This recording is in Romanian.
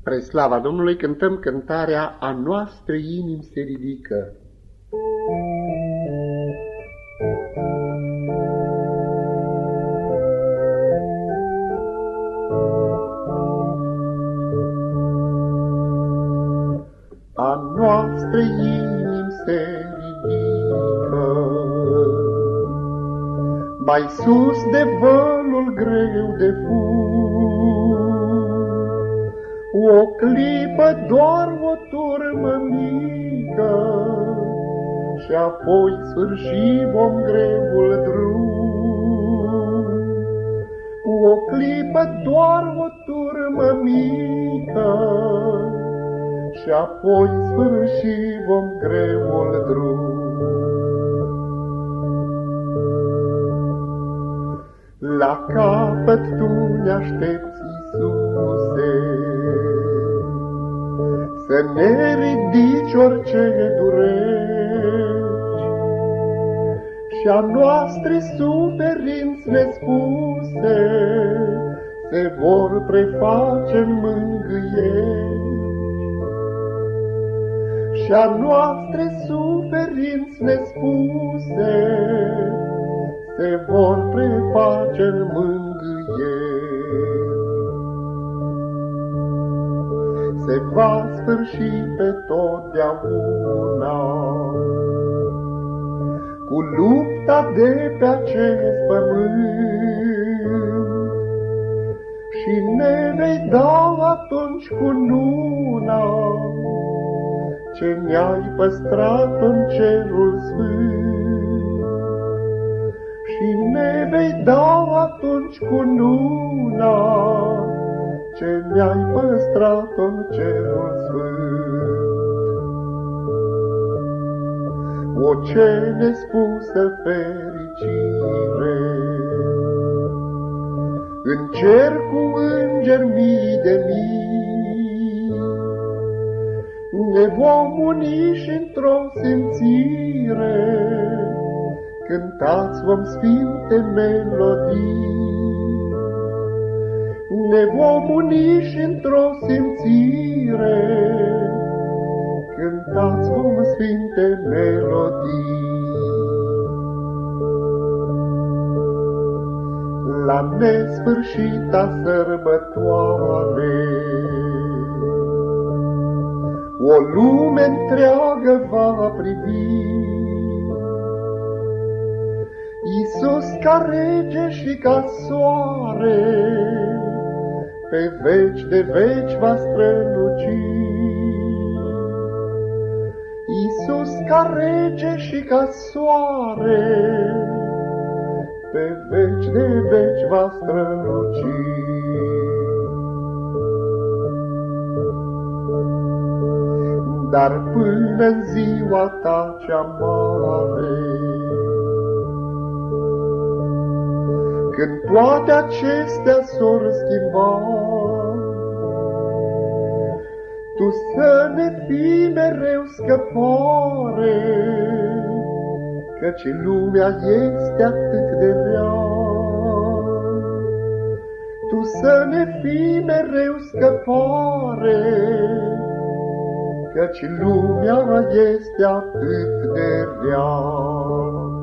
Spre slava Domnului cântăm cântarea A noastră inimi se ridică. A noastră inimi se ridică Mai sus de vălul greu de fum o clipă doar o turmă mică, Și apoi sfârși vom greul drum. O clipă doar o turmă mică, Și apoi sfârși vom greul drum. La capăt tu ne aștepți, să ne ridici orice durești și a noastre suferinți nespuse se vor preface în mângâieri. Și a noastre suferinți nespuse se vor preface în mângâieri. Va sfârși pe totdeauna. Cu lupta de pe acest pământ și ne vei da atunci cu luna ce ne-ai păstrat în cerul sfânt. Și ne vei da atunci cu luna ce mi-ai păstrat în cerul sfânt. O ce nespusă fericire, În cer cu îngeri mii de mii, Ne vom uni și într-o simțire, Cântați vom sfinte melodii. Ne vom uni și într-o simțire, Cântați vom sfinte melodii. La nesfârșita sărbătoare, O lume întreagă va privi, Iisus ca rege și ca soare, pe veci de veci va străluci. Iisus ca rege și ca soare, pe veci de veci va străluci. Dar până în ziua ta cea mare, Când toate acestea s-or schimba, Tu să ne fii mereu scăpare, Căci lumea este atât de rea. Tu să ne fii mereu scăpare, Căci lumea este atât de rea.